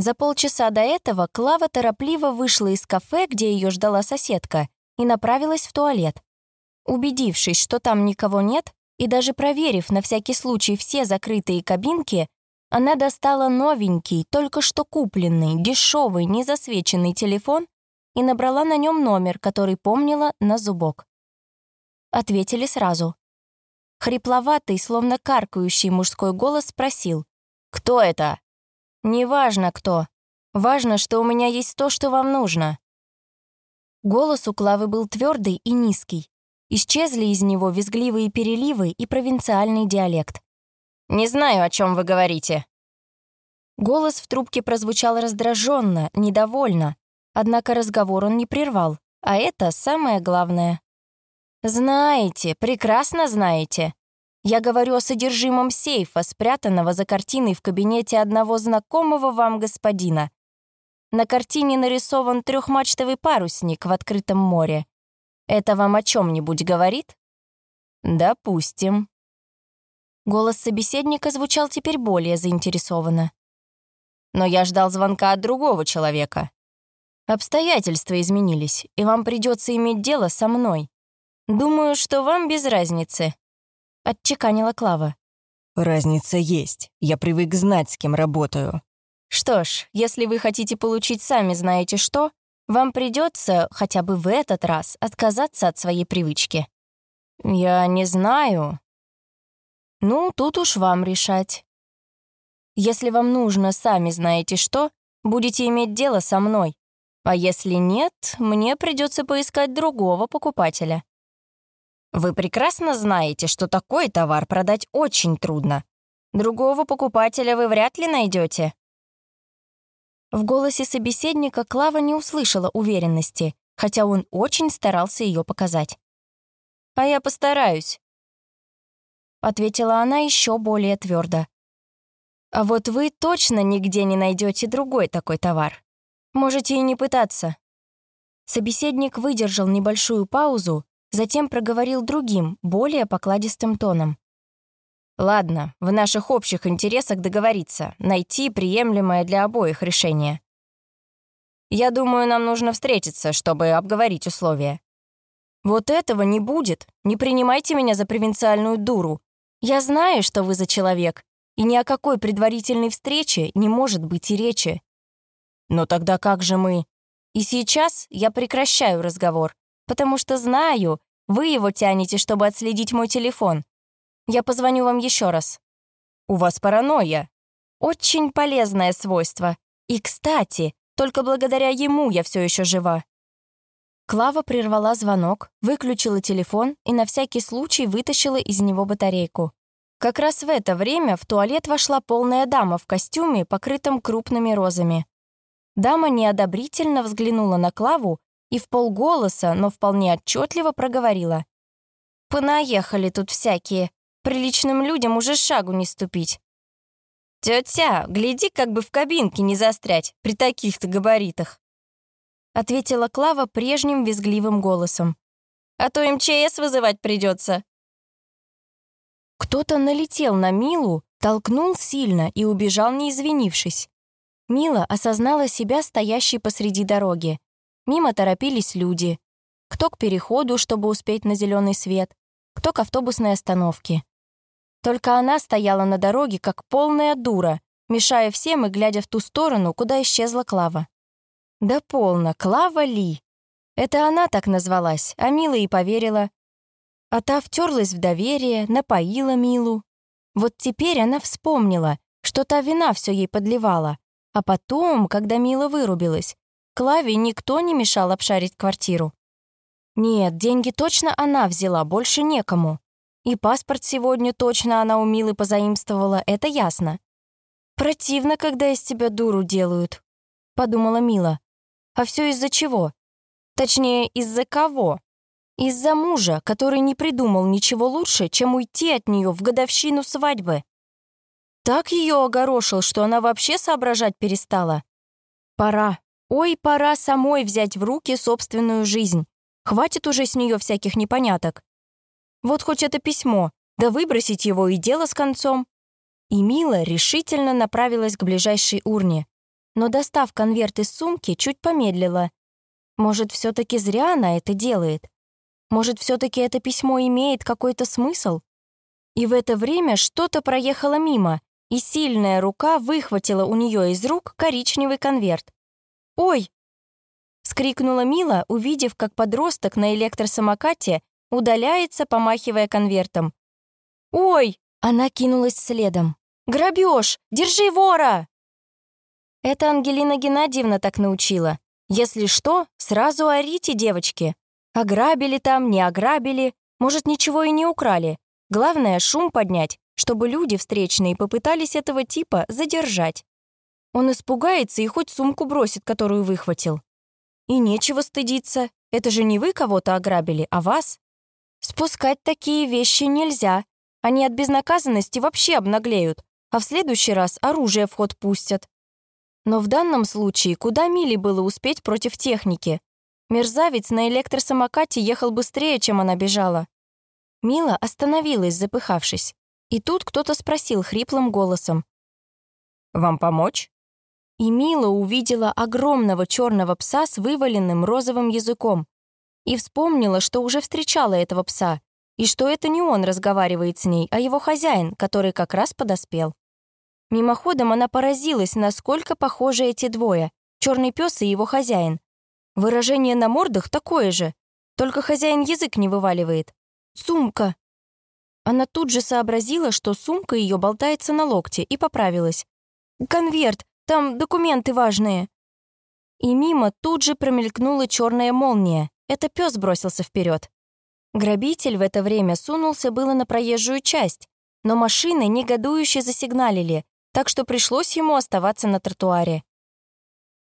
За полчаса до этого Клава торопливо вышла из кафе, где ее ждала соседка, и направилась в туалет. Убедившись, что там никого нет, и даже проверив на всякий случай все закрытые кабинки, она достала новенький, только что купленный, дешевый, незасвеченный телефон и набрала на нем номер, который помнила на зубок. Ответили сразу. Хрипловатый, словно каркающий мужской голос спросил. «Кто это?» «Неважно, кто. Важно, что у меня есть то, что вам нужно». Голос у Клавы был твердый и низкий. Исчезли из него визгливые переливы и провинциальный диалект. «Не знаю, о чем вы говорите». Голос в трубке прозвучал раздраженно, недовольно, однако разговор он не прервал, а это самое главное. «Знаете, прекрасно знаете. Я говорю о содержимом сейфа, спрятанного за картиной в кабинете одного знакомого вам господина. На картине нарисован трехмачтовый парусник в открытом море. Это вам о чем-нибудь говорит? Допустим. Голос собеседника звучал теперь более заинтересованно. Но я ждал звонка от другого человека. Обстоятельства изменились, и вам придется иметь дело со мной. Думаю, что вам без разницы, — отчеканила Клава. «Разница есть. Я привык знать, с кем работаю». «Что ж, если вы хотите получить сами знаете что, вам придется хотя бы в этот раз отказаться от своей привычки». «Я не знаю». «Ну, тут уж вам решать. Если вам нужно, сами знаете что, будете иметь дело со мной. А если нет, мне придется поискать другого покупателя. Вы прекрасно знаете, что такой товар продать очень трудно. Другого покупателя вы вряд ли найдете. В голосе собеседника Клава не услышала уверенности, хотя он очень старался ее показать. «А я постараюсь», — ответила она еще более твердо. «А вот вы точно нигде не найдете другой такой товар. Можете и не пытаться». Собеседник выдержал небольшую паузу, затем проговорил другим, более покладистым тоном. «Ладно, в наших общих интересах договориться, найти приемлемое для обоих решение. Я думаю, нам нужно встретиться, чтобы обговорить условия». «Вот этого не будет. Не принимайте меня за провинциальную дуру. Я знаю, что вы за человек, и ни о какой предварительной встрече не может быть и речи». «Но тогда как же мы?» «И сейчас я прекращаю разговор потому что знаю, вы его тянете, чтобы отследить мой телефон. Я позвоню вам еще раз. У вас паранойя. Очень полезное свойство. И, кстати, только благодаря ему я все еще жива. Клава прервала звонок, выключила телефон и на всякий случай вытащила из него батарейку. Как раз в это время в туалет вошла полная дама в костюме, покрытом крупными розами. Дама неодобрительно взглянула на Клаву и в полголоса, но вполне отчетливо проговорила. «Понаехали тут всякие. Приличным людям уже шагу не ступить». «Тетя, гляди, как бы в кабинке не застрять при таких-то габаритах», ответила Клава прежним визгливым голосом. «А то МЧС вызывать придется. Кто-то налетел на Милу, толкнул сильно и убежал, не извинившись. Мила осознала себя стоящей посреди дороги. Мимо торопились люди. Кто к переходу, чтобы успеть на зеленый свет, кто к автобусной остановке. Только она стояла на дороге, как полная дура, мешая всем и глядя в ту сторону, куда исчезла Клава. Да полно, Клава Ли. Это она так назвалась, а Мила и поверила. А та втерлась в доверие, напоила Милу. Вот теперь она вспомнила, что та вина все ей подливала. А потом, когда Мила вырубилась, Клаве никто не мешал обшарить квартиру. Нет, деньги точно она взяла, больше некому. И паспорт сегодня точно она у Милы позаимствовала, это ясно. «Противно, когда из тебя дуру делают», — подумала Мила. «А все из-за чего? Точнее, из-за кого? Из-за мужа, который не придумал ничего лучше, чем уйти от нее в годовщину свадьбы. Так ее огорошил, что она вообще соображать перестала. Пора, Ой, пора самой взять в руки собственную жизнь. Хватит уже с нее всяких непоняток. Вот хоть это письмо, да выбросить его и дело с концом. И Мила решительно направилась к ближайшей урне. но, достав конверт из сумки, чуть помедлила. Может, все таки зря она это делает? Может, все таки это письмо имеет какой-то смысл? И в это время что-то проехало мимо, и сильная рука выхватила у нее из рук коричневый конверт. «Ой!» — скрикнула Мила, увидев, как подросток на электросамокате удаляется, помахивая конвертом. «Ой!» — она кинулась следом. «Грабеж! Держи вора!» Это Ангелина Геннадьевна так научила. Если что, сразу орите, девочки. Ограбили там, не ограбили, может, ничего и не украли. Главное, шум поднять, чтобы люди встречные попытались этого типа задержать. Он испугается и хоть сумку бросит, которую выхватил. И нечего стыдиться, это же не вы кого-то ограбили, а вас. Спускать такие вещи нельзя. Они от безнаказанности вообще обнаглеют, а в следующий раз оружие в ход пустят. Но в данном случае куда милее было успеть против техники. Мерзавец на электросамокате ехал быстрее, чем она бежала. Мила остановилась, запыхавшись. И тут кто-то спросил хриплым голосом. «Вам помочь?» И Мила увидела огромного черного пса с вываленным розовым языком. И вспомнила, что уже встречала этого пса, и что это не он разговаривает с ней, а его хозяин, который как раз подоспел. Мимоходом она поразилась, насколько похожи эти двое — черный пес и его хозяин. Выражение на мордах такое же, только хозяин язык не вываливает. «Сумка!» Она тут же сообразила, что сумка ее болтается на локте, и поправилась. «Конверт! Там документы важные!» И мимо тут же промелькнула черная молния. Это пес бросился вперед. Грабитель в это время сунулся было на проезжую часть, но машины негодующе засигналили, так что пришлось ему оставаться на тротуаре.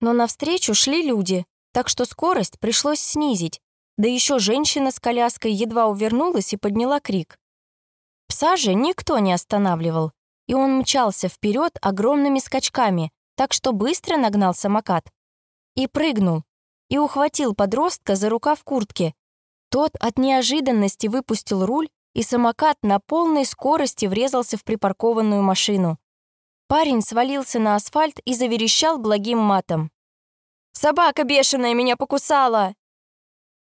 Но навстречу шли люди, так что скорость пришлось снизить, да еще женщина с коляской едва увернулась и подняла крик. Пса же никто не останавливал, и он мчался вперед огромными скачками, так что быстро нагнал самокат. И прыгнул, и ухватил подростка за рукав куртки. Тот от неожиданности выпустил руль, и самокат на полной скорости врезался в припаркованную машину. Парень свалился на асфальт и заверещал благим матом. «Собака бешеная меня покусала!»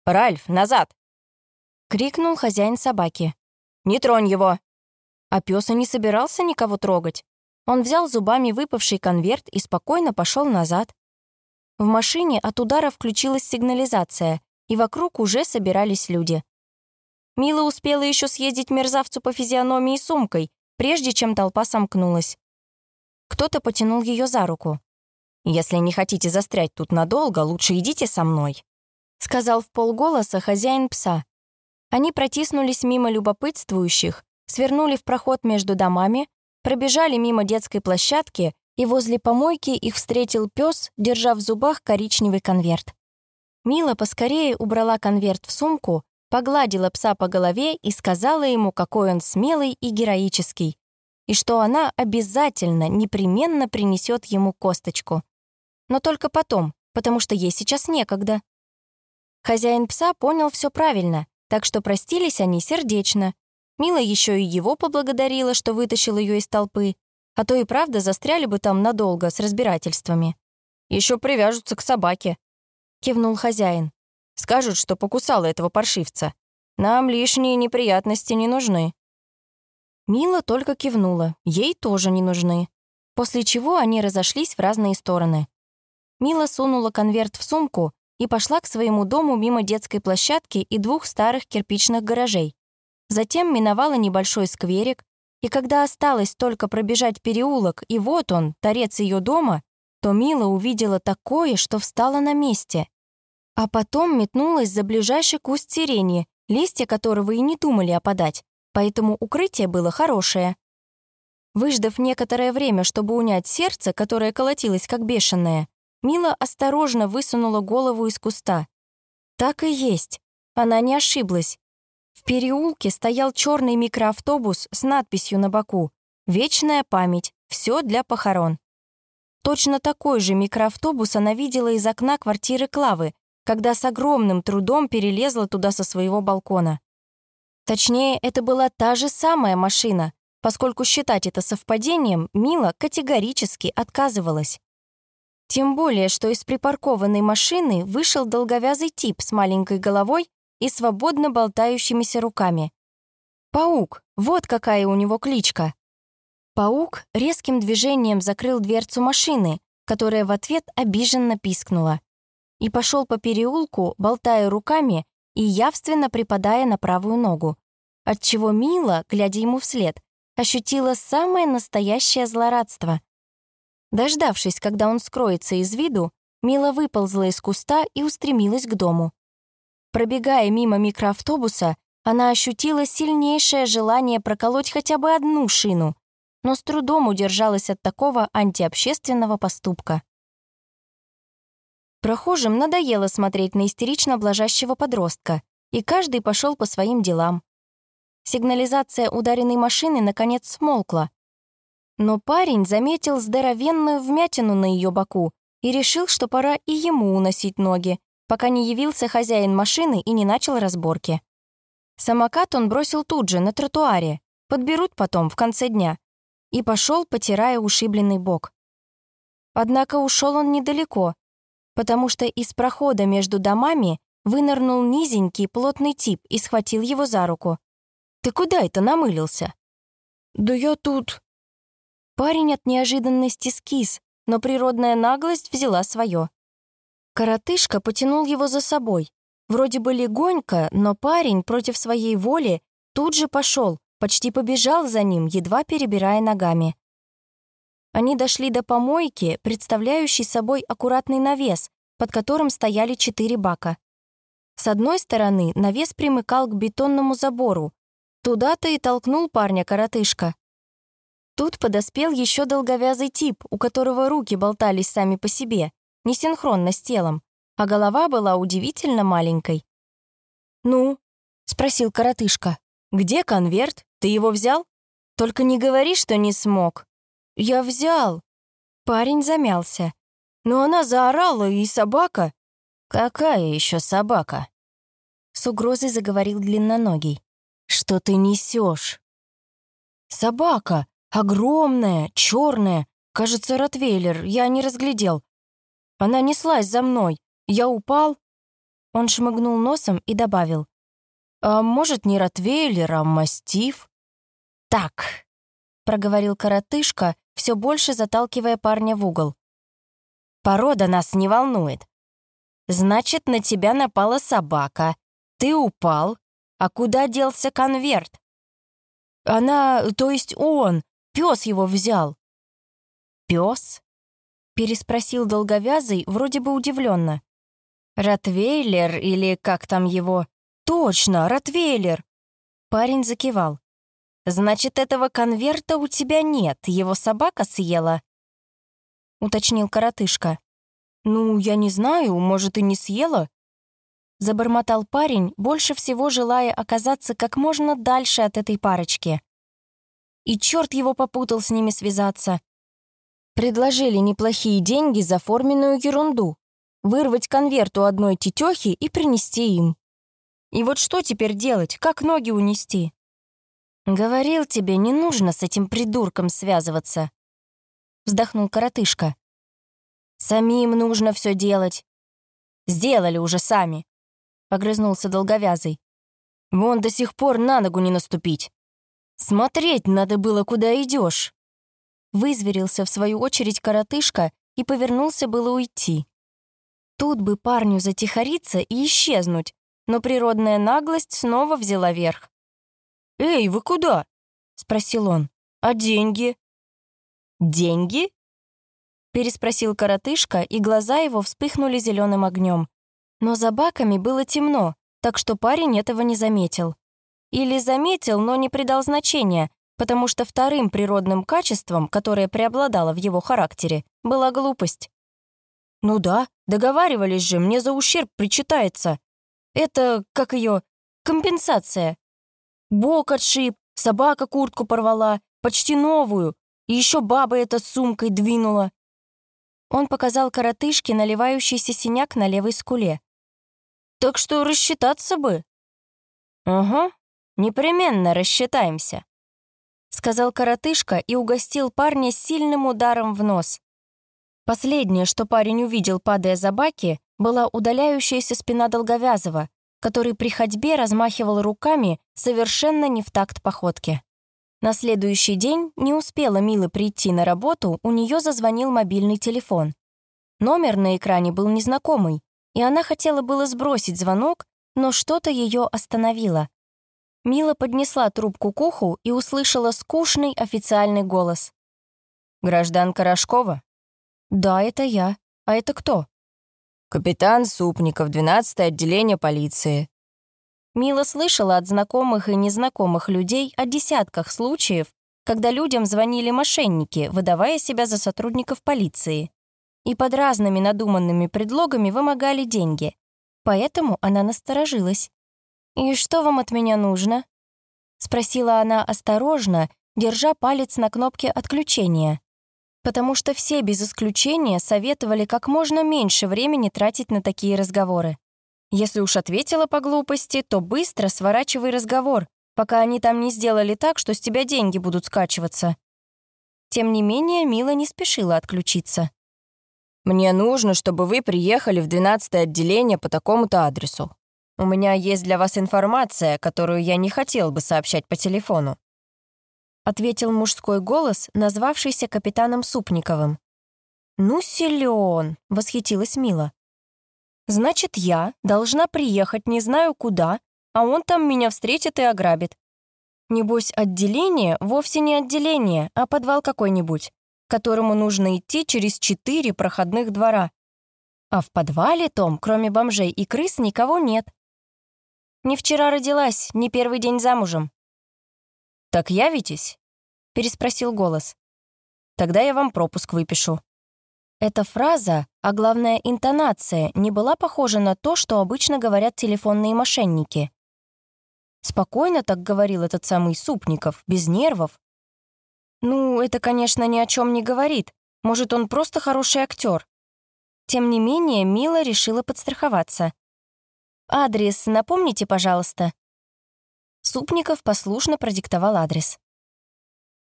«Ральф, назад!» — крикнул хозяин собаки. «Не тронь его!» А пес и не собирался никого трогать. Он взял зубами выпавший конверт и спокойно пошел назад. В машине от удара включилась сигнализация, и вокруг уже собирались люди. Мила успела еще съездить мерзавцу по физиономии сумкой, прежде чем толпа сомкнулась. Кто-то потянул ее за руку. «Если не хотите застрять тут надолго, лучше идите со мной», сказал в полголоса хозяин пса. Они протиснулись мимо любопытствующих, свернули в проход между домами, пробежали мимо детской площадки, и возле помойки их встретил пес, держа в зубах коричневый конверт. Мила поскорее убрала конверт в сумку, погладила пса по голове и сказала ему, какой он смелый и героический, и что она обязательно, непременно принесет ему косточку. Но только потом, потому что ей сейчас некогда. Хозяин пса понял все правильно, так что простились они сердечно. Мила еще и его поблагодарила, что вытащил ее из толпы, а то и правда застряли бы там надолго с разбирательствами. Еще привяжутся к собаке», — кивнул хозяин. «Скажут, что покусала этого паршивца. Нам лишние неприятности не нужны». Мила только кивнула, ей тоже не нужны. После чего они разошлись в разные стороны. Мила сунула конверт в сумку, и пошла к своему дому мимо детской площадки и двух старых кирпичных гаражей. Затем миновала небольшой скверик, и когда осталось только пробежать переулок, и вот он, торец ее дома, то Мила увидела такое, что встала на месте. А потом метнулась за ближайший куст сирени, листья которого и не думали опадать, поэтому укрытие было хорошее. Выждав некоторое время, чтобы унять сердце, которое колотилось как бешеное, Мила осторожно высунула голову из куста. Так и есть. Она не ошиблась. В переулке стоял черный микроавтобус с надписью на боку «Вечная память. Все для похорон». Точно такой же микроавтобус она видела из окна квартиры Клавы, когда с огромным трудом перелезла туда со своего балкона. Точнее, это была та же самая машина, поскольку считать это совпадением Мила категорически отказывалась. Тем более, что из припаркованной машины вышел долговязый тип с маленькой головой и свободно болтающимися руками. Паук, вот какая у него кличка. Паук резким движением закрыл дверцу машины, которая в ответ обиженно пискнула, и пошел по переулку, болтая руками и явственно припадая на правую ногу, отчего Мила, глядя ему вслед, ощутила самое настоящее злорадство. Дождавшись, когда он скроется из виду, Мила выползла из куста и устремилась к дому. Пробегая мимо микроавтобуса, она ощутила сильнейшее желание проколоть хотя бы одну шину, но с трудом удержалась от такого антиобщественного поступка. Прохожим надоело смотреть на истерично блажащего подростка, и каждый пошел по своим делам. Сигнализация ударенной машины наконец смолкла. Но парень заметил здоровенную вмятину на ее боку и решил, что пора и ему уносить ноги, пока не явился хозяин машины и не начал разборки. Самокат он бросил тут же, на тротуаре, подберут потом, в конце дня, и пошел, потирая ушибленный бок. Однако ушел он недалеко, потому что из прохода между домами вынырнул низенький плотный тип и схватил его за руку. «Ты куда это намылился?» «Да я тут...» Парень от неожиданности скис, но природная наглость взяла свое. Коротышка потянул его за собой. Вроде бы легонько, но парень против своей воли тут же пошел, почти побежал за ним, едва перебирая ногами. Они дошли до помойки, представляющей собой аккуратный навес, под которым стояли четыре бака. С одной стороны навес примыкал к бетонному забору, Туда-то и толкнул парня коротышка. Тут подоспел еще долговязый тип, у которого руки болтались сами по себе, несинхронно с телом, а голова была удивительно маленькой. «Ну?» — спросил коротышка. «Где конверт? Ты его взял? Только не говори, что не смог». «Я взял». Парень замялся. «Но она заорала, и собака...» «Какая еще собака?» С угрозой заговорил длинноногий. Что ты несешь? Собака. Огромная, черная. Кажется, ротвейлер. Я не разглядел. Она неслась за мной. Я упал. Он шмыгнул носом и добавил. «А может, не ротвейлер, а мастиф?» «Так», — проговорил коротышка, все больше заталкивая парня в угол. «Порода нас не волнует. Значит, на тебя напала собака. Ты упал, а куда делся конверт? Она, то есть он, пес его взял. Пес? Переспросил долговязый, вроде бы удивленно. Ротвейлер или как там его? Точно, Ротвейлер. Парень закивал. Значит, этого конверта у тебя нет, его собака съела? Уточнил коротышка. Ну, я не знаю, может, и не съела. Забормотал парень, больше всего желая оказаться как можно дальше от этой парочки. И черт его попутал с ними связаться. Предложили неплохие деньги за форменную ерунду. Вырвать конверт у одной тетехи и принести им. И вот что теперь делать, как ноги унести? «Говорил тебе, не нужно с этим придурком связываться», — вздохнул коротышка. «Самим нужно все делать. Сделали уже сами. — огрызнулся долговязый. «Вон до сих пор на ногу не наступить. Смотреть надо было, куда идешь. Вызверился в свою очередь коротышка и повернулся было уйти. Тут бы парню затихариться и исчезнуть, но природная наглость снова взяла верх. «Эй, вы куда?» — спросил он. «А деньги?» «Деньги?» — переспросил коротышка, и глаза его вспыхнули зеленым огнем. Но за баками было темно, так что парень этого не заметил. Или заметил, но не придал значения, потому что вторым природным качеством, которое преобладало в его характере, была глупость. «Ну да, договаривались же, мне за ущерб причитается. Это, как ее, компенсация. Бок отшиб, собака куртку порвала, почти новую, и еще баба эта с сумкой двинула». Он показал коротышке наливающийся синяк на левой скуле. Так что рассчитаться бы». «Угу, непременно рассчитаемся», — сказал коротышка и угостил парня сильным ударом в нос. Последнее, что парень увидел, падая за баки, была удаляющаяся спина Долговязова, который при ходьбе размахивал руками совершенно не в такт походке. На следующий день не успела Мила прийти на работу, у нее зазвонил мобильный телефон. Номер на экране был незнакомый, и она хотела было сбросить звонок, но что-то ее остановило. Мила поднесла трубку к уху и услышала скучный официальный голос. «Гражданка Рожкова?» «Да, это я. А это кто?» «Капитан Супников, 12-е отделение полиции». Мила слышала от знакомых и незнакомых людей о десятках случаев, когда людям звонили мошенники, выдавая себя за сотрудников полиции. И под разными надуманными предлогами вымогали деньги. Поэтому она насторожилась. «И что вам от меня нужно?» — спросила она осторожно, держа палец на кнопке отключения потому что все без исключения советовали как можно меньше времени тратить на такие разговоры. Если уж ответила по глупости, то быстро сворачивай разговор, пока они там не сделали так, что с тебя деньги будут скачиваться. Тем не менее, Мила не спешила отключиться. «Мне нужно, чтобы вы приехали в 12 отделение по такому-то адресу. У меня есть для вас информация, которую я не хотел бы сообщать по телефону. — ответил мужской голос, назвавшийся капитаном Супниковым. «Ну, силен!» — восхитилась Мила. «Значит, я должна приехать не знаю куда, а он там меня встретит и ограбит. Небось, отделение вовсе не отделение, а подвал какой-нибудь, которому нужно идти через четыре проходных двора. А в подвале том, кроме бомжей и крыс, никого нет. Не вчера родилась, не первый день замужем. «Так явитесь?» — переспросил голос. «Тогда я вам пропуск выпишу». Эта фраза, а главное интонация, не была похожа на то, что обычно говорят телефонные мошенники. Спокойно так говорил этот самый Супников, без нервов. Ну, это, конечно, ни о чем не говорит. Может, он просто хороший актер. Тем не менее, Мила решила подстраховаться. «Адрес напомните, пожалуйста», Супников послушно продиктовал адрес.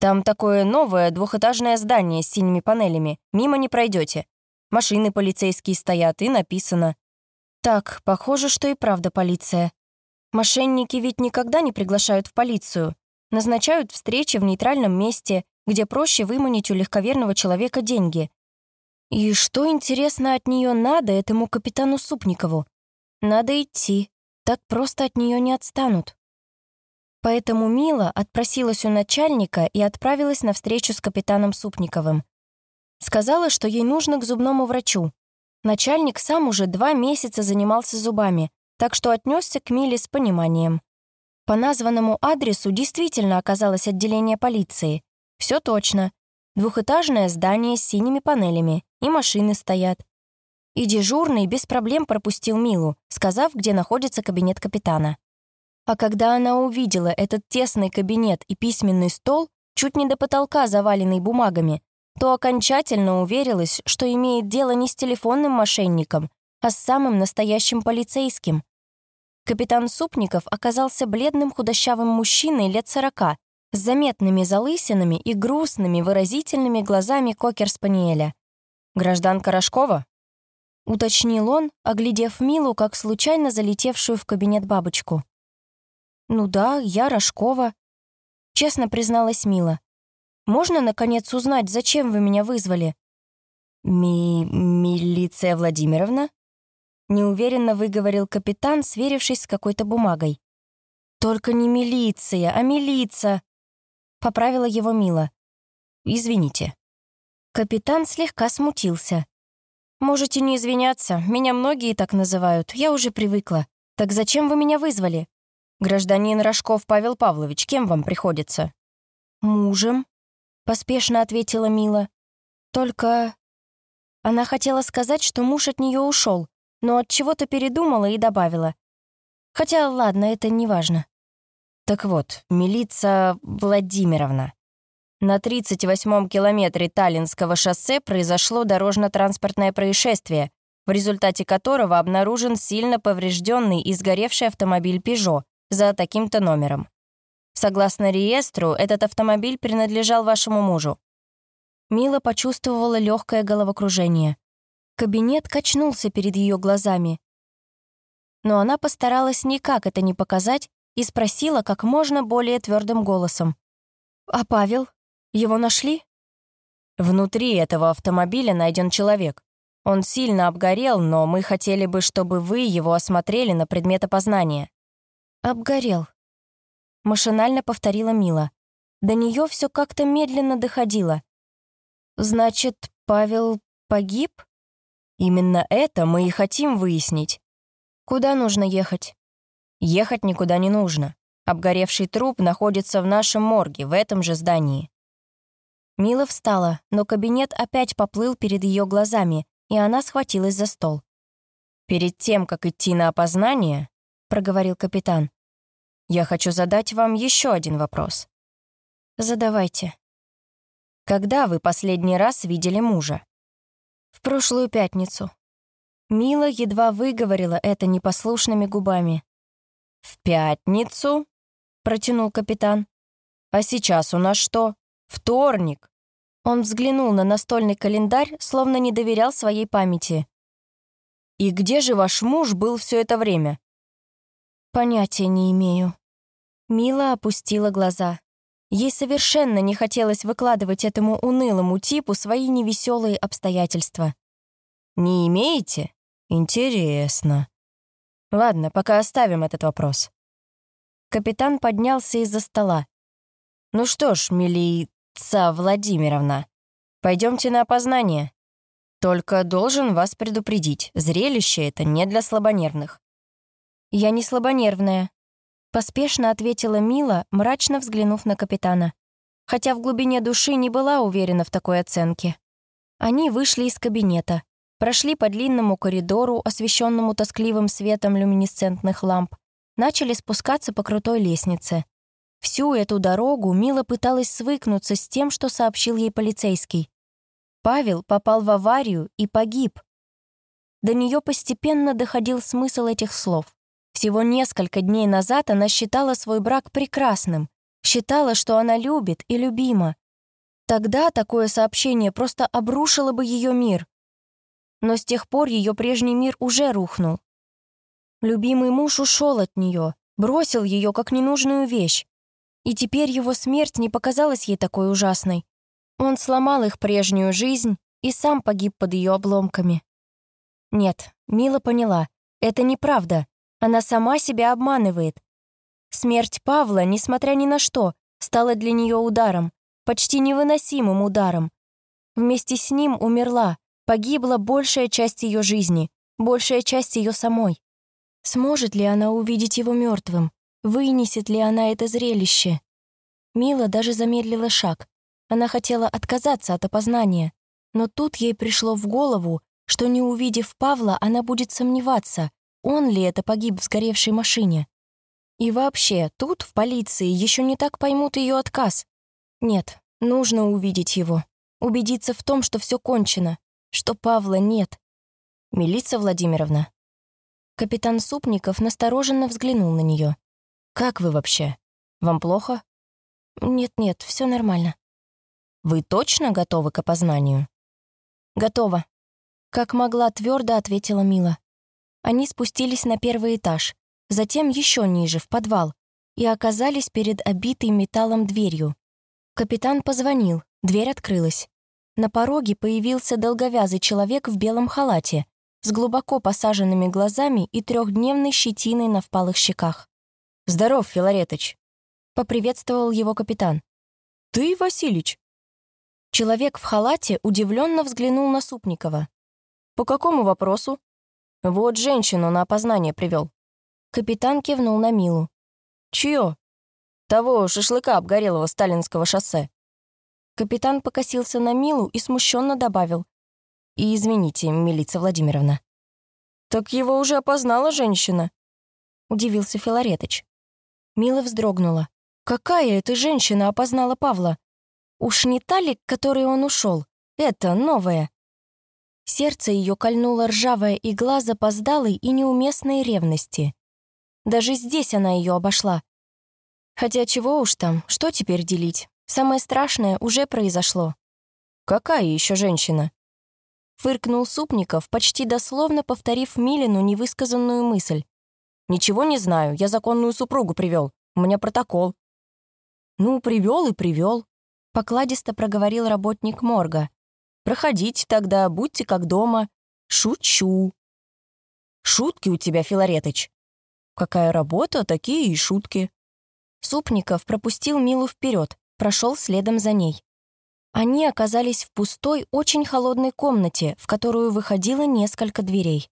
«Там такое новое двухэтажное здание с синими панелями. Мимо не пройдете. Машины полицейские стоят, и написано». «Так, похоже, что и правда полиция. Мошенники ведь никогда не приглашают в полицию. Назначают встречи в нейтральном месте, где проще выманить у легковерного человека деньги. И что, интересно, от нее надо этому капитану Супникову? Надо идти. Так просто от нее не отстанут. Поэтому Мила отпросилась у начальника и отправилась на встречу с капитаном Супниковым. Сказала, что ей нужно к зубному врачу. Начальник сам уже два месяца занимался зубами, так что отнесся к Миле с пониманием. По названному адресу действительно оказалось отделение полиции. Все точно. Двухэтажное здание с синими панелями, и машины стоят. И дежурный без проблем пропустил Милу, сказав, где находится кабинет капитана. А когда она увидела этот тесный кабинет и письменный стол, чуть не до потолка заваленный бумагами, то окончательно уверилась, что имеет дело не с телефонным мошенником, а с самым настоящим полицейским. Капитан Супников оказался бледным худощавым мужчиной лет сорока, с заметными залысинами и грустными выразительными глазами кокер-спаниеля. «Гражданка Рожкова?» — уточнил он, оглядев Милу, как случайно залетевшую в кабинет бабочку. «Ну да, я Рожкова», — честно призналась Мила. «Можно, наконец, узнать, зачем вы меня вызвали?» «Ми... Милиция Владимировна?» Неуверенно выговорил капитан, сверившись с какой-то бумагой. «Только не милиция, а милиция!» Поправила его Мила. «Извините». Капитан слегка смутился. «Можете не извиняться, меня многие так называют, я уже привыкла. Так зачем вы меня вызвали?» «Гражданин Рожков Павел Павлович, кем вам приходится?» «Мужем», — поспешно ответила Мила. «Только...» Она хотела сказать, что муж от нее ушел, но от чего то передумала и добавила. Хотя, ладно, это не важно. Так вот, милиция Владимировна. На 38-м километре Таллинского шоссе произошло дорожно-транспортное происшествие, в результате которого обнаружен сильно поврежденный и сгоревший автомобиль «Пежо», за таким-то номером. Согласно реестру, этот автомобиль принадлежал вашему мужу. Мила почувствовала легкое головокружение. Кабинет качнулся перед ее глазами. Но она постаралась никак это не показать и спросила как можно более твердым голосом. «А Павел? Его нашли?» «Внутри этого автомобиля найден человек. Он сильно обгорел, но мы хотели бы, чтобы вы его осмотрели на предмет опознания». «Обгорел», — машинально повторила Мила. До нее все как-то медленно доходило. «Значит, Павел погиб?» «Именно это мы и хотим выяснить». «Куда нужно ехать?» «Ехать никуда не нужно. Обгоревший труп находится в нашем морге, в этом же здании». Мила встала, но кабинет опять поплыл перед ее глазами, и она схватилась за стол. «Перед тем, как идти на опознание», — проговорил капитан, «я хочу задать вам еще один вопрос». «Задавайте». «Когда вы последний раз видели мужа?» «В прошлую пятницу». Мила едва выговорила это непослушными губами. «В пятницу?» — протянул капитан. «А сейчас у нас что? Вторник. Он взглянул на настольный календарь, словно не доверял своей памяти. «И где же ваш муж был все это время?» «Понятия не имею». Мила опустила глаза. Ей совершенно не хотелось выкладывать этому унылому типу свои невеселые обстоятельства. «Не имеете? Интересно. Ладно, пока оставим этот вопрос». Капитан поднялся из-за стола. «Ну что ж, мили... Ца Владимировна, пойдемте на опознание. Только должен вас предупредить, зрелище это не для слабонервных». «Я не слабонервная», — поспешно ответила Мила, мрачно взглянув на капитана, хотя в глубине души не была уверена в такой оценке. Они вышли из кабинета, прошли по длинному коридору, освещенному тоскливым светом люминесцентных ламп, начали спускаться по крутой лестнице. Всю эту дорогу Мила пыталась свыкнуться с тем, что сообщил ей полицейский. Павел попал в аварию и погиб. До нее постепенно доходил смысл этих слов. Всего несколько дней назад она считала свой брак прекрасным, считала, что она любит и любима. Тогда такое сообщение просто обрушило бы ее мир. Но с тех пор ее прежний мир уже рухнул. Любимый муж ушел от нее, бросил ее как ненужную вещь. И теперь его смерть не показалась ей такой ужасной. Он сломал их прежнюю жизнь и сам погиб под ее обломками. Нет, Мила поняла, это неправда. Она сама себя обманывает. Смерть Павла, несмотря ни на что, стала для нее ударом, почти невыносимым ударом. Вместе с ним умерла, погибла большая часть ее жизни, большая часть ее самой. Сможет ли она увидеть его мертвым? Вынесет ли она это зрелище? Мила даже замедлила шаг. Она хотела отказаться от опознания. Но тут ей пришло в голову, что не увидев Павла, она будет сомневаться, он ли это погиб в сгоревшей машине. И вообще, тут, в полиции, еще не так поймут ее отказ. Нет, нужно увидеть его. Убедиться в том, что все кончено, что Павла нет. «Милиция Владимировна». Капитан Супников настороженно взглянул на нее. «Как вы вообще? Вам плохо?» «Нет-нет, все нормально». «Вы точно готовы к опознанию?» «Готова», — как могла твердо ответила Мила. Они спустились на первый этаж, затем еще ниже, в подвал, и оказались перед обитой металлом дверью. Капитан позвонил, дверь открылась. На пороге появился долговязый человек в белом халате, с глубоко посаженными глазами и трехдневной щетиной на впалых щеках. «Здоров, Филаретыч!» — поприветствовал его капитан. «Ты, Василич?» Человек в халате удивленно взглянул на Супникова. «По какому вопросу?» «Вот женщину на опознание привел. Капитан кивнул на Милу. «Чье?» «Того шашлыка обгорелого сталинского шоссе». Капитан покосился на Милу и смущенно добавил. «И извините, милиция Владимировна». «Так его уже опознала женщина», — удивился Филаретыч. Мила вздрогнула. Какая эта женщина опознала Павла? Уж не та ли, к которой он ушел? Это новая. Сердце ее кольнула ржавая игла запоздалой и неуместной ревности. Даже здесь она ее обошла. Хотя чего уж там, что теперь делить? Самое страшное уже произошло. «Какая еще женщина?» Фыркнул Супников, почти дословно повторив Милину невысказанную мысль. «Ничего не знаю, я законную супругу привел. У меня протокол». «Ну, привел и привел», — покладисто проговорил работник морга. «Проходите тогда, будьте как дома. Шучу». «Шутки у тебя, Филаретыч». «Какая работа, такие и шутки». Супников пропустил Милу вперед, прошел следом за ней. Они оказались в пустой, очень холодной комнате, в которую выходило несколько дверей.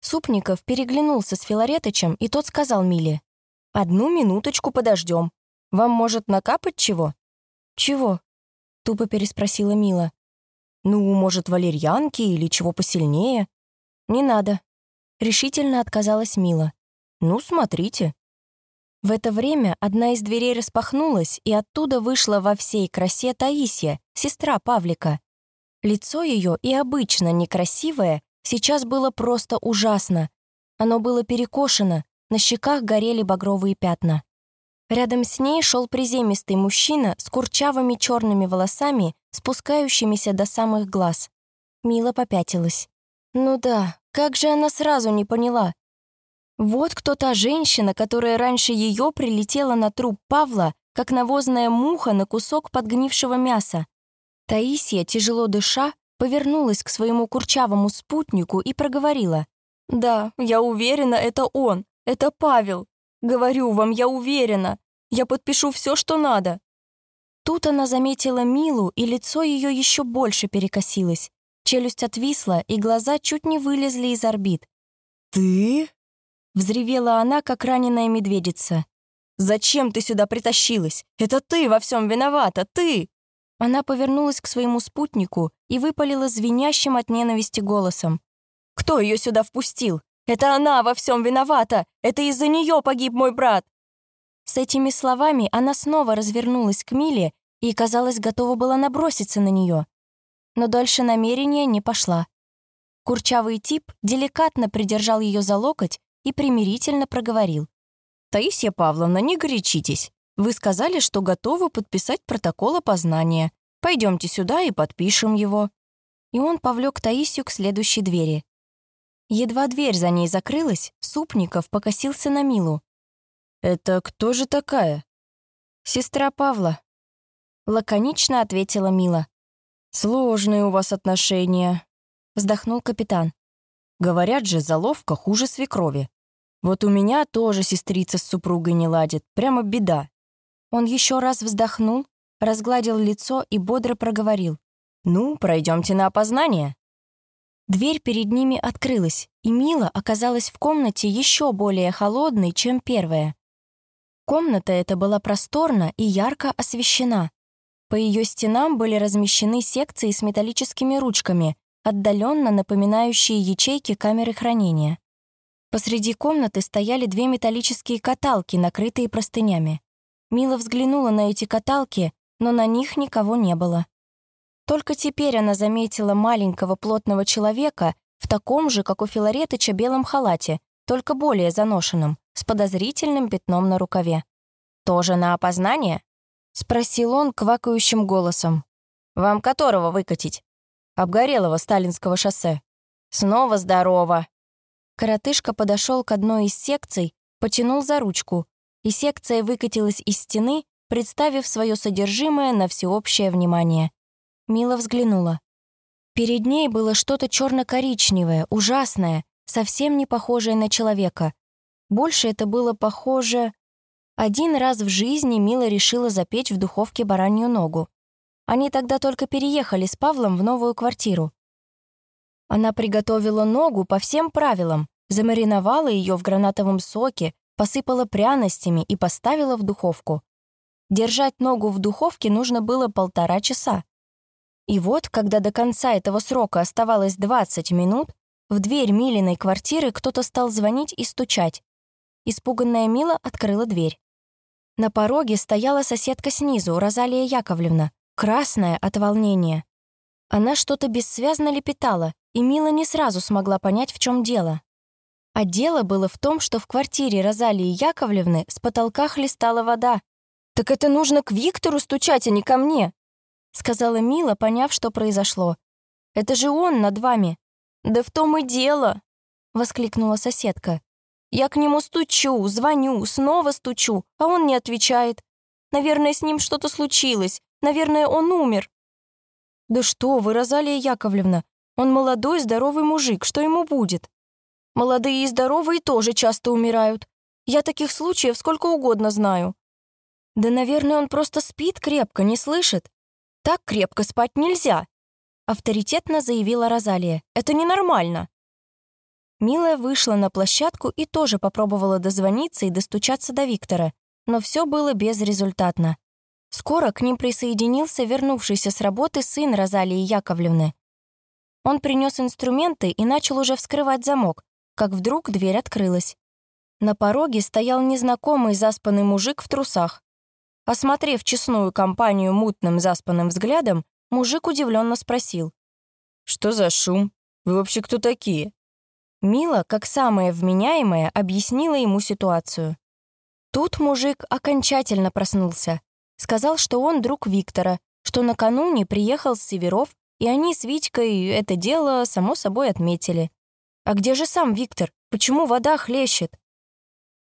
Супников переглянулся с Филаретычем, и тот сказал Миле, «Одну минуточку подождем. Вам может накапать чего?» «Чего?» — тупо переспросила Мила. «Ну, может, валерьянки или чего посильнее?» «Не надо», — решительно отказалась Мила. «Ну, смотрите». В это время одна из дверей распахнулась, и оттуда вышла во всей красе Таисия, сестра Павлика. Лицо ее и обычно некрасивое сейчас было просто ужасно. Оно было перекошено, на щеках горели багровые пятна. Рядом с ней шел приземистый мужчина с курчавыми черными волосами, спускающимися до самых глаз. Мила попятилась. Ну да, как же она сразу не поняла? Вот кто та женщина, которая раньше ее прилетела на труп Павла, как навозная муха на кусок подгнившего мяса. Таисия, тяжело дыша, повернулась к своему курчавому спутнику и проговорила. «Да, я уверена, это он, это Павел. Говорю вам, я уверена. Я подпишу все, что надо». Тут она заметила Милу, и лицо ее еще больше перекосилось. Челюсть отвисла, и глаза чуть не вылезли из орбит. «Ты?» Взревела она, как раненая медведица. «Зачем ты сюда притащилась? Это ты во всем виновата, ты!» Она повернулась к своему спутнику и выпалила звенящим от ненависти голосом. «Кто ее сюда впустил? Это она во всем виновата! Это из-за нее погиб мой брат!» С этими словами она снова развернулась к Миле и, казалось, готова была наброситься на нее. Но дальше намерения не пошла. Курчавый тип деликатно придержал ее за локоть и примирительно проговорил. «Таисия Павловна, не горячитесь. Вы сказали, что готовы подписать протокол опознания. Пойдемте сюда и подпишем его». И он повлек Таисию к следующей двери. Едва дверь за ней закрылась, Супников покосился на Милу. «Это кто же такая?» «Сестра Павла», — лаконично ответила Мила. «Сложные у вас отношения», — вздохнул капитан. Говорят же, заловка хуже свекрови. Вот у меня тоже сестрица с супругой не ладит. Прямо беда. Он еще раз вздохнул, разгладил лицо и бодро проговорил. «Ну, пройдемте на опознание». Дверь перед ними открылась, и Мила оказалась в комнате еще более холодной, чем первая. Комната эта была просторна и ярко освещена. По ее стенам были размещены секции с металлическими ручками, отдаленно напоминающие ячейки камеры хранения. Посреди комнаты стояли две металлические каталки, накрытые простынями. Мила взглянула на эти каталки, но на них никого не было. Только теперь она заметила маленького плотного человека в таком же, как у Филаретыча, белом халате, только более заношенном, с подозрительным пятном на рукаве. «Тоже на опознание?» — спросил он квакающим голосом. «Вам которого выкатить?» обгорелого сталинского шоссе. Снова здорово. Коротышка подошел к одной из секций, потянул за ручку, и секция выкатилась из стены, представив свое содержимое на всеобщее внимание. Мила взглянула. Перед ней было что-то черно-коричневое, ужасное, совсем не похожее на человека. Больше это было похоже... Один раз в жизни Мила решила запечь в духовке баранью ногу. Они тогда только переехали с Павлом в новую квартиру. Она приготовила ногу по всем правилам, замариновала ее в гранатовом соке, посыпала пряностями и поставила в духовку. Держать ногу в духовке нужно было полтора часа. И вот, когда до конца этого срока оставалось 20 минут, в дверь Милиной квартиры кто-то стал звонить и стучать. Испуганная Мила открыла дверь. На пороге стояла соседка снизу, Розалия Яковлевна, красная от волнения. Она что-то бессвязно лепетала, и Мила не сразу смогла понять, в чем дело. А дело было в том, что в квартире Розалии Яковлевны с потолка хлестала вода. «Так это нужно к Виктору стучать, а не ко мне!» — сказала Мила, поняв, что произошло. «Это же он над вами!» «Да в том и дело!» — воскликнула соседка. «Я к нему стучу, звоню, снова стучу, а он не отвечает. Наверное, с ним что-то случилось. Наверное, он умер». «Да что вы, Розалия Яковлевна, он молодой, здоровый мужик, что ему будет?» «Молодые и здоровые тоже часто умирают. Я таких случаев сколько угодно знаю». «Да, наверное, он просто спит крепко, не слышит. Так крепко спать нельзя», — авторитетно заявила Розалия. «Это ненормально». Милая вышла на площадку и тоже попробовала дозвониться и достучаться до Виктора, но все было безрезультатно. Скоро к ним присоединился вернувшийся с работы сын Розалии Яковлевны. Он принес инструменты и начал уже вскрывать замок, как вдруг дверь открылась. На пороге стоял незнакомый заспанный мужик в трусах. Осмотрев честную компанию мутным заспанным взглядом, мужик удивленно спросил. «Что за шум? Вы вообще кто такие?» Мила, как самая вменяемая, объяснила ему ситуацию. Тут мужик окончательно проснулся. Сказал, что он друг Виктора, что накануне приехал с Северов, и они с Витькой это дело, само собой, отметили. А где же сам Виктор? Почему вода хлещет?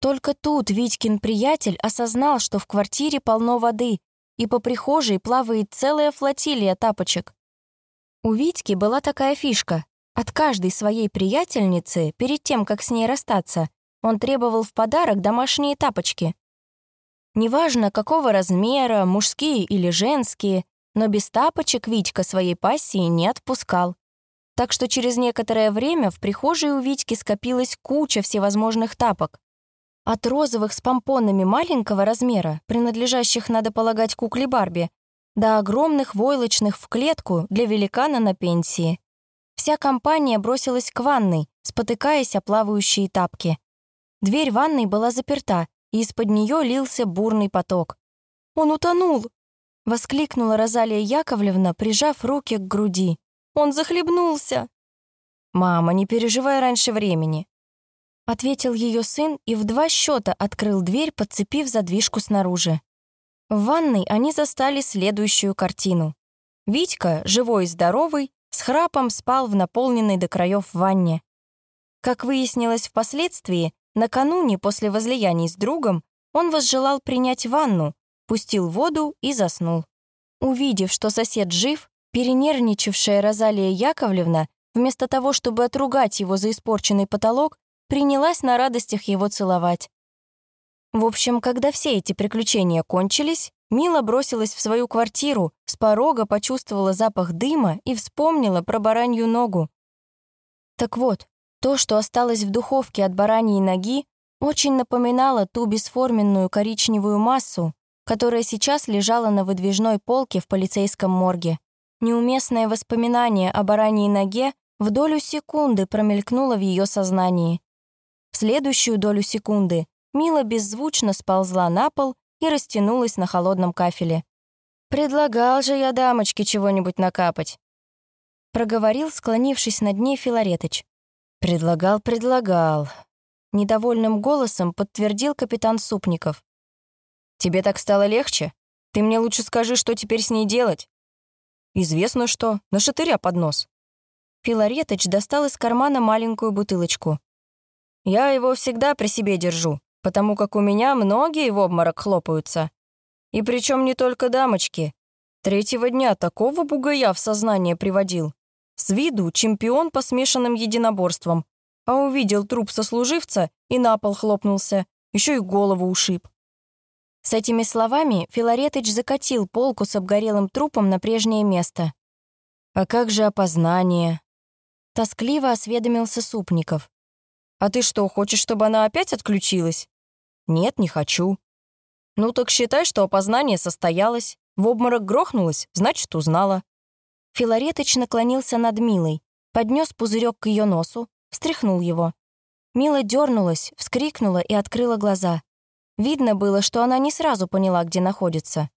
Только тут Витькин приятель осознал, что в квартире полно воды, и по прихожей плавает целая флотилия тапочек. У Витьки была такая фишка. От каждой своей приятельницы, перед тем, как с ней расстаться, он требовал в подарок домашние тапочки. Неважно, какого размера, мужские или женские, но без тапочек Витька своей пассии не отпускал. Так что через некоторое время в прихожей у Витьки скопилась куча всевозможных тапок. От розовых с помпонами маленького размера, принадлежащих, надо полагать, кукле Барби, до огромных войлочных в клетку для великана на пенсии. Вся компания бросилась к ванной, спотыкаясь о плавающие тапки. Дверь ванной была заперта, и из-под нее лился бурный поток. «Он утонул!» — воскликнула Розалия Яковлевна, прижав руки к груди. «Он захлебнулся!» «Мама, не переживай раньше времени ответил ее сын и в два счета открыл дверь, подцепив задвижку снаружи. В ванной они застали следующую картину. Витька, живой и здоровый, с храпом спал в наполненной до краев ванне. Как выяснилось впоследствии, накануне после возлияний с другом он возжелал принять ванну, пустил воду и заснул. Увидев, что сосед жив, перенервничавшая Розалия Яковлевна, вместо того, чтобы отругать его за испорченный потолок, принялась на радостях его целовать. В общем, когда все эти приключения кончились, Мила бросилась в свою квартиру, с порога почувствовала запах дыма и вспомнила про баранью ногу. Так вот, то, что осталось в духовке от бараньей ноги, очень напоминало ту бесформенную коричневую массу, которая сейчас лежала на выдвижной полке в полицейском морге. Неуместное воспоминание о бараньей ноге в долю секунды промелькнуло в ее сознании следующую долю секунды Мила беззвучно сползла на пол и растянулась на холодном кафеле. «Предлагал же я дамочке чего-нибудь накапать», — проговорил, склонившись над ней Филаретыч. «Предлагал, предлагал», — недовольным голосом подтвердил капитан Супников. «Тебе так стало легче? Ты мне лучше скажи, что теперь с ней делать?» «Известно что, на шатыря под нос». Филаретыч достал из кармана маленькую бутылочку. Я его всегда при себе держу, потому как у меня многие в обморок хлопаются. И причем не только дамочки. Третьего дня такого бугая в сознание приводил. С виду чемпион по смешанным единоборствам. А увидел труп сослуживца и на пол хлопнулся, еще и голову ушиб. С этими словами Филаретыч закатил полку с обгорелым трупом на прежнее место. «А как же опознание?» Тоскливо осведомился Супников. А ты что, хочешь, чтобы она опять отключилась? Нет, не хочу. Ну так считай, что опознание состоялось. В обморок грохнулась, значит, узнала. Филаретыч наклонился над Милой, поднес пузырек к ее носу, встряхнул его. Мила дернулась, вскрикнула и открыла глаза. Видно было, что она не сразу поняла, где находится.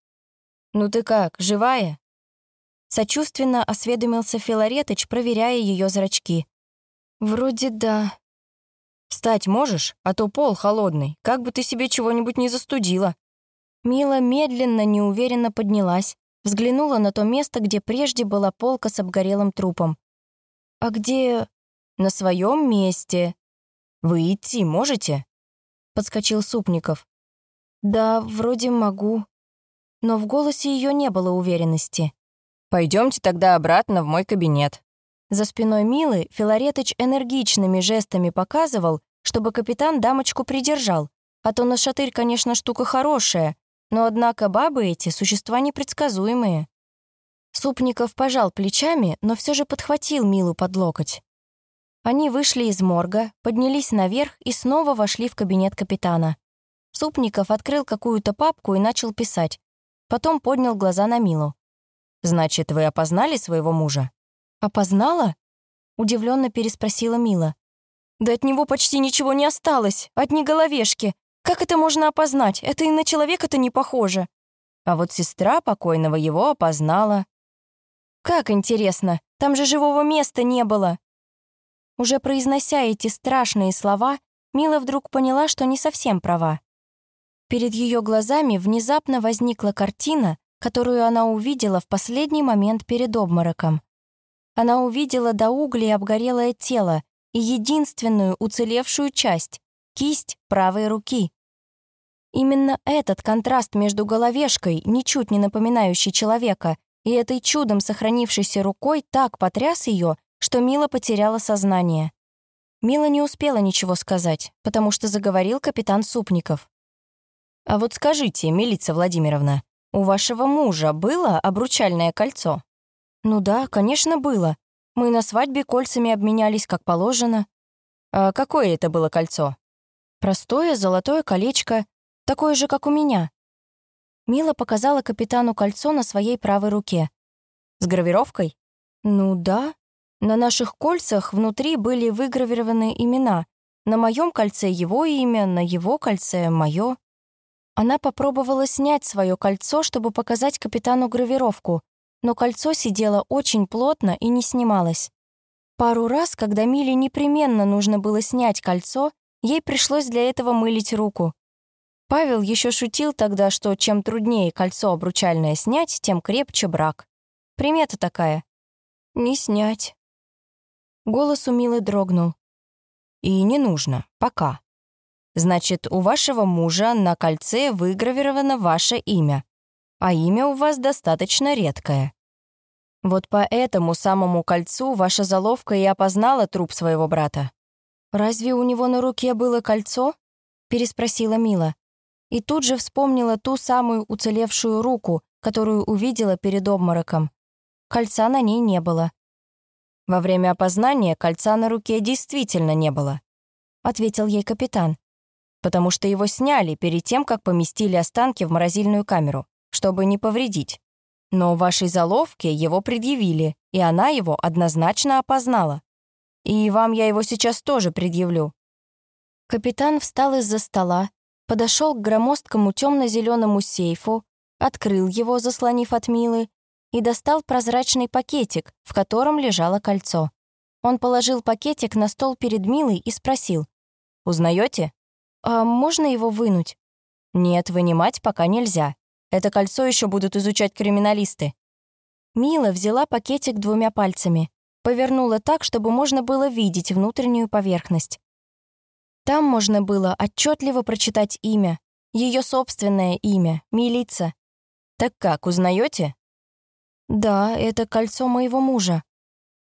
«Ну ты как, живая?» Сочувственно осведомился Филаретыч, проверяя ее зрачки. «Вроде да», «Встать можешь? А то пол холодный. Как бы ты себе чего-нибудь не застудила». Мила медленно, неуверенно поднялась, Взглянула на то место, где прежде была полка с обгорелым трупом. «А где...» «На своем месте. Вы идти можете?» Подскочил Супников. «Да, вроде могу». Но в голосе ее не было уверенности. Пойдемте тогда обратно в мой кабинет». За спиной Милы Филаретыч энергичными жестами показывал, чтобы капитан дамочку придержал, а то нашатырь, конечно, штука хорошая, но однако бабы эти — существа непредсказуемые. Супников пожал плечами, но все же подхватил Милу под локоть. Они вышли из морга, поднялись наверх и снова вошли в кабинет капитана. Супников открыл какую-то папку и начал писать. Потом поднял глаза на Милу. «Значит, вы опознали своего мужа?» «Опознала?» — удивленно переспросила Мила. «Да от него почти ничего не осталось, одни головешки. Как это можно опознать? Это и на человека-то не похоже». А вот сестра покойного его опознала. «Как интересно, там же живого места не было!» Уже произнося эти страшные слова, Мила вдруг поняла, что не совсем права. Перед ее глазами внезапно возникла картина, которую она увидела в последний момент перед обмороком. Она увидела до углей обгорелое тело и единственную уцелевшую часть — кисть правой руки. Именно этот контраст между головешкой, ничуть не напоминающей человека, и этой чудом сохранившейся рукой так потряс ее, что Мила потеряла сознание. Мила не успела ничего сказать, потому что заговорил капитан Супников. «А вот скажите, Милица Владимировна, у вашего мужа было обручальное кольцо?» «Ну да, конечно, было. Мы на свадьбе кольцами обменялись, как положено». «А какое это было кольцо?» «Простое золотое колечко, такое же, как у меня». Мила показала капитану кольцо на своей правой руке. «С гравировкой?» «Ну да. На наших кольцах внутри были выгравированы имена. На моем кольце его имя, на его кольце — мое». Она попробовала снять свое кольцо, чтобы показать капитану гравировку, но кольцо сидело очень плотно и не снималось. Пару раз, когда Миле непременно нужно было снять кольцо, ей пришлось для этого мылить руку. Павел еще шутил тогда, что чем труднее кольцо обручальное снять, тем крепче брак. Примета такая. «Не снять». Голос у Милы дрогнул. «И не нужно. Пока. Значит, у вашего мужа на кольце выгравировано ваше имя, а имя у вас достаточно редкое. Вот по этому самому кольцу ваша заловка и опознала труп своего брата». «Разве у него на руке было кольцо?» — переспросила Мила. И тут же вспомнила ту самую уцелевшую руку, которую увидела перед обмороком. Кольца на ней не было. «Во время опознания кольца на руке действительно не было», — ответил ей капитан потому что его сняли перед тем, как поместили останки в морозильную камеру, чтобы не повредить. Но вашей заловке его предъявили, и она его однозначно опознала. И вам я его сейчас тоже предъявлю». Капитан встал из-за стола, подошел к громоздкому темно-зеленому сейфу, открыл его, заслонив от Милы, и достал прозрачный пакетик, в котором лежало кольцо. Он положил пакетик на стол перед Милой и спросил. «Узнаете?» «А можно его вынуть?» «Нет, вынимать пока нельзя. Это кольцо еще будут изучать криминалисты». Мила взяла пакетик двумя пальцами, повернула так, чтобы можно было видеть внутреннюю поверхность. Там можно было отчетливо прочитать имя, ее собственное имя, Милица. «Так как, узнаете? «Да, это кольцо моего мужа».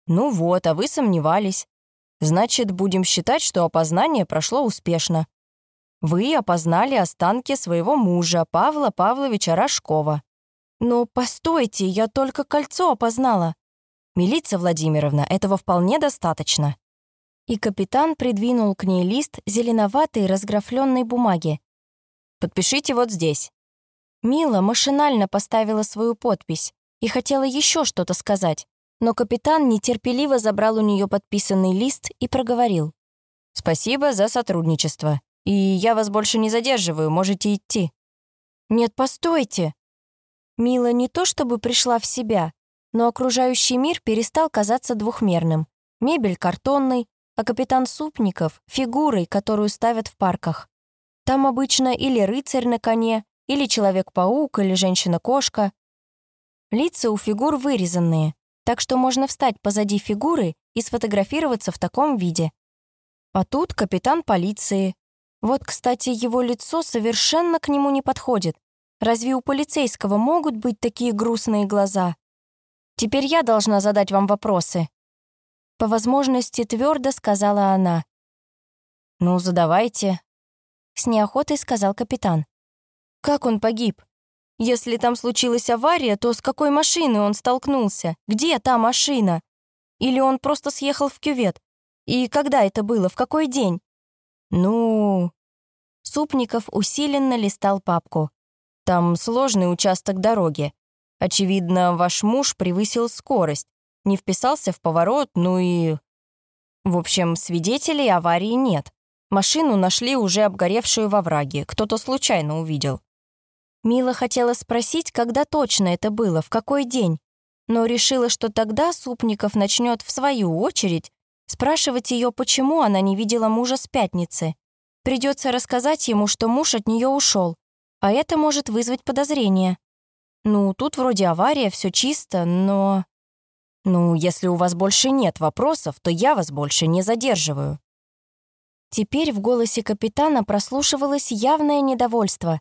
«Ну вот, а вы сомневались. Значит, будем считать, что опознание прошло успешно. Вы опознали останки своего мужа, Павла Павловича Рожкова. Но постойте, я только кольцо опознала. Милиция Владимировна, этого вполне достаточно. И капитан придвинул к ней лист зеленоватой разграфленной бумаги. Подпишите вот здесь. Мила машинально поставила свою подпись и хотела еще что-то сказать, но капитан нетерпеливо забрал у нее подписанный лист и проговорил. «Спасибо за сотрудничество. И я вас больше не задерживаю, можете идти». «Нет, постойте!» Мила не то чтобы пришла в себя, но окружающий мир перестал казаться двухмерным. Мебель картонной, а капитан Супников — фигурой, которую ставят в парках. Там обычно или рыцарь на коне, или Человек-паук, или Женщина-кошка. Лица у фигур вырезанные, так что можно встать позади фигуры и сфотографироваться в таком виде. А тут капитан полиции. Вот, кстати, его лицо совершенно к нему не подходит. Разве у полицейского могут быть такие грустные глаза? Теперь я должна задать вам вопросы. По возможности твердо сказала она. «Ну, задавайте», — с неохотой сказал капитан. «Как он погиб? Если там случилась авария, то с какой машиной он столкнулся? Где та машина? Или он просто съехал в кювет? И когда это было? В какой день?» «Ну...» Супников усиленно листал папку. «Там сложный участок дороги. Очевидно, ваш муж превысил скорость, не вписался в поворот, ну и... В общем, свидетелей аварии нет. Машину нашли уже обгоревшую во враге, кто-то случайно увидел. Мила хотела спросить, когда точно это было, в какой день, но решила, что тогда Супников начнет в свою очередь спрашивать ее, почему она не видела мужа с пятницы. Придется рассказать ему, что муж от нее ушел, а это может вызвать подозрение. Ну, тут вроде авария, все чисто, но... Ну, если у вас больше нет вопросов, то я вас больше не задерживаю. Теперь в голосе капитана прослушивалось явное недовольство.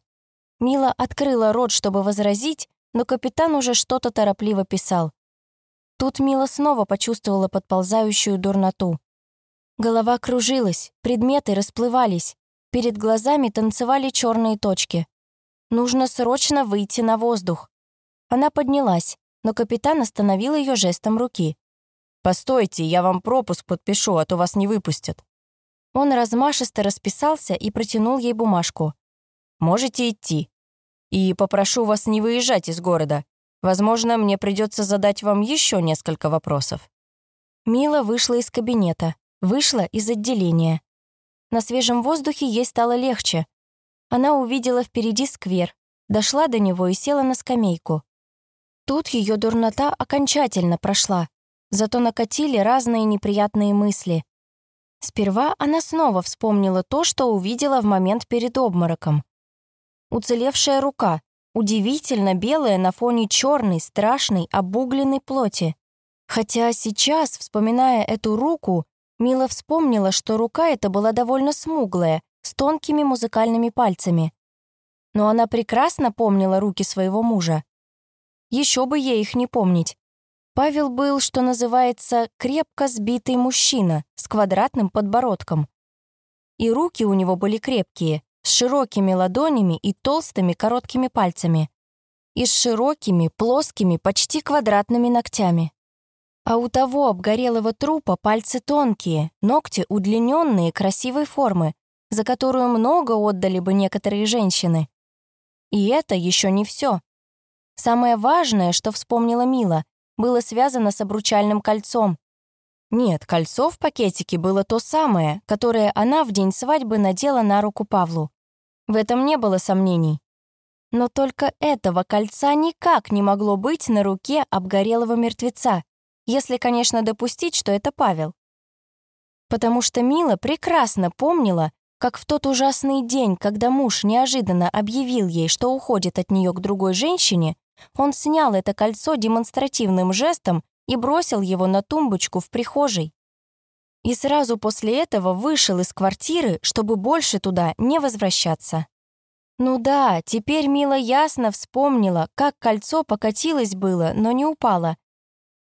Мила открыла рот, чтобы возразить, но капитан уже что-то торопливо писал. Тут Мила снова почувствовала подползающую дурноту. Голова кружилась, предметы расплывались, перед глазами танцевали черные точки. Нужно срочно выйти на воздух. Она поднялась, но капитан остановил ее жестом руки. «Постойте, я вам пропуск подпишу, а то вас не выпустят». Он размашисто расписался и протянул ей бумажку. «Можете идти. И попрошу вас не выезжать из города. Возможно, мне придется задать вам еще несколько вопросов». Мила вышла из кабинета, вышла из отделения. На свежем воздухе ей стало легче. Она увидела впереди сквер, дошла до него и села на скамейку. Тут ее дурнота окончательно прошла, зато накатили разные неприятные мысли. Сперва она снова вспомнила то, что увидела в момент перед обмороком. Уцелевшая рука, удивительно белая на фоне черной, страшной, обугленной плоти. Хотя сейчас, вспоминая эту руку, Мила вспомнила, что рука эта была довольно смуглая, с тонкими музыкальными пальцами. Но она прекрасно помнила руки своего мужа. Еще бы ей их не помнить. Павел был, что называется, крепко сбитый мужчина с квадратным подбородком. И руки у него были крепкие, с широкими ладонями и толстыми короткими пальцами. И с широкими, плоскими, почти квадратными ногтями. А у того обгорелого трупа пальцы тонкие, ногти удлиненные, красивой формы, за которую много отдали бы некоторые женщины. И это еще не все. Самое важное, что вспомнила Мила, было связано с обручальным кольцом. Нет, кольцо в пакетике было то самое, которое она в день свадьбы надела на руку Павлу. В этом не было сомнений. Но только этого кольца никак не могло быть на руке обгорелого мертвеца, если, конечно, допустить, что это Павел. Потому что Мила прекрасно помнила, как в тот ужасный день, когда муж неожиданно объявил ей, что уходит от нее к другой женщине, он снял это кольцо демонстративным жестом и бросил его на тумбочку в прихожей. И сразу после этого вышел из квартиры, чтобы больше туда не возвращаться. Ну да, теперь Мила ясно вспомнила, как кольцо покатилось было, но не упало.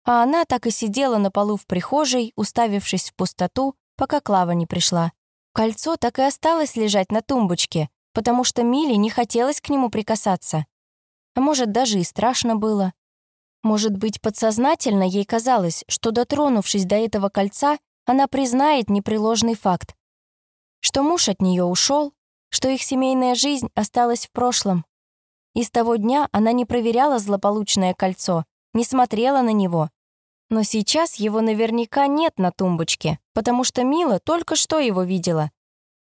А она так и сидела на полу в прихожей, уставившись в пустоту, пока Клава не пришла. Кольцо так и осталось лежать на тумбочке, потому что Миле не хотелось к нему прикасаться. А может, даже и страшно было. Может быть, подсознательно ей казалось, что, дотронувшись до этого кольца, она признает непреложный факт. Что муж от нее ушел, что их семейная жизнь осталась в прошлом. И с того дня она не проверяла злополучное кольцо, не смотрела на него. Но сейчас его наверняка нет на тумбочке, потому что Мила только что его видела.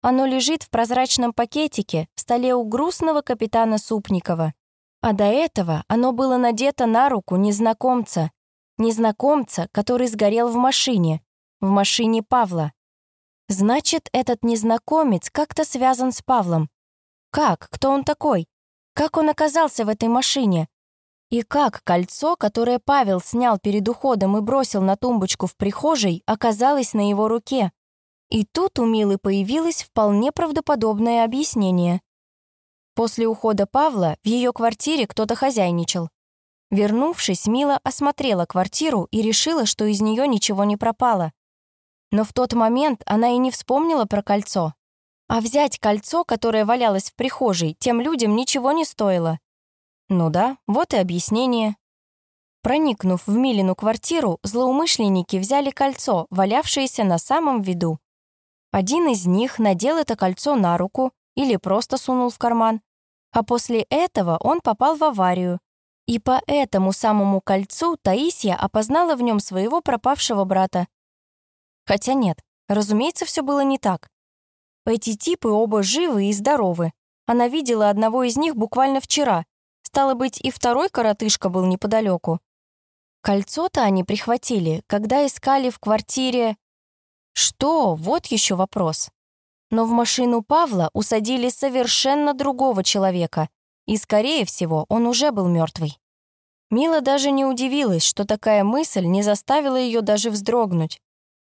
Оно лежит в прозрачном пакетике в столе у грустного капитана Супникова. А до этого оно было надето на руку незнакомца. Незнакомца, который сгорел в машине. В машине Павла. Значит, этот незнакомец как-то связан с Павлом. Как? Кто он такой? Как он оказался в этой машине? И как кольцо, которое Павел снял перед уходом и бросил на тумбочку в прихожей, оказалось на его руке? И тут у Милы появилось вполне правдоподобное объяснение. После ухода Павла в ее квартире кто-то хозяйничал. Вернувшись, Мила осмотрела квартиру и решила, что из нее ничего не пропало. Но в тот момент она и не вспомнила про кольцо. А взять кольцо, которое валялось в прихожей, тем людям ничего не стоило. Ну да, вот и объяснение. Проникнув в Милину квартиру, злоумышленники взяли кольцо, валявшееся на самом виду. Один из них надел это кольцо на руку или просто сунул в карман, а после этого он попал в аварию. И по этому самому кольцу Таисия опознала в нем своего пропавшего брата. Хотя нет, разумеется, все было не так. Эти типы оба живы и здоровы. Она видела одного из них буквально вчера, Стало быть, и второй коротышка был неподалеку. Кольцо-то они прихватили, когда искали в квартире... Что? Вот еще вопрос. Но в машину Павла усадили совершенно другого человека, и, скорее всего, он уже был мертвый. Мила даже не удивилась, что такая мысль не заставила ее даже вздрогнуть.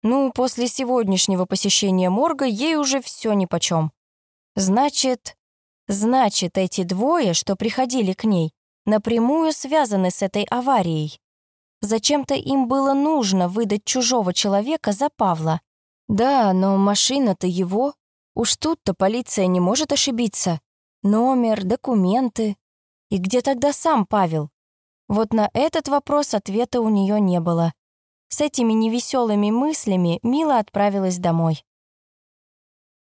Ну, после сегодняшнего посещения морга ей уже все нипочем. Значит, Значит, эти двое, что приходили к ней, напрямую связаны с этой аварией. Зачем-то им было нужно выдать чужого человека за Павла. Да, но машина-то его. Уж тут-то полиция не может ошибиться. Номер, документы. И где тогда сам Павел? Вот на этот вопрос ответа у нее не было. С этими невеселыми мыслями Мила отправилась домой.